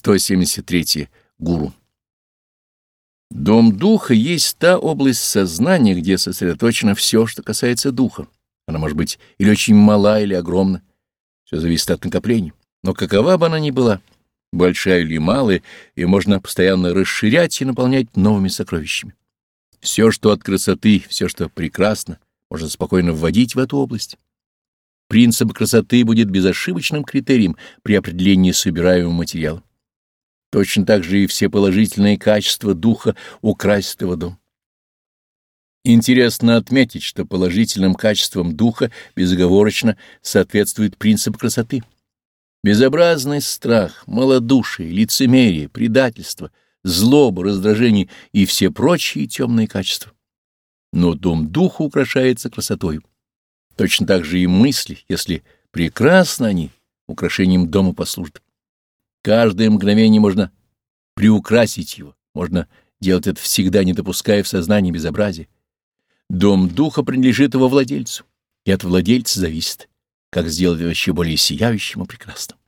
173. Гуру. Дом духа есть та область сознания, где сосредоточено все, что касается духа. Она может быть или очень мала, или огромна. Все зависит от накоплений. Но какова бы она ни была, большая или малая, ее можно постоянно расширять и наполнять новыми сокровищами. Все, что от красоты, все, что прекрасно, можно спокойно вводить в эту область. Принцип красоты будет безошибочным критерием при определении собираемого материала. Точно так же и все положительные качества духа украсят его дом. Интересно отметить, что положительным качествам духа безоговорочно соответствует принцип красоты. Безобразный страх, малодушие, лицемерие, предательство, злоба, раздражение и все прочие темные качества. Но дом духа украшается красотою. Точно так же и мысли, если прекрасны они, украшением дома послужат. Каждое мгновение можно приукрасить его, можно делать это всегда, не допуская в сознании безобразия. Дом духа принадлежит его владельцу, и от владельца зависит, как сделать его еще более сияющим и прекрасным.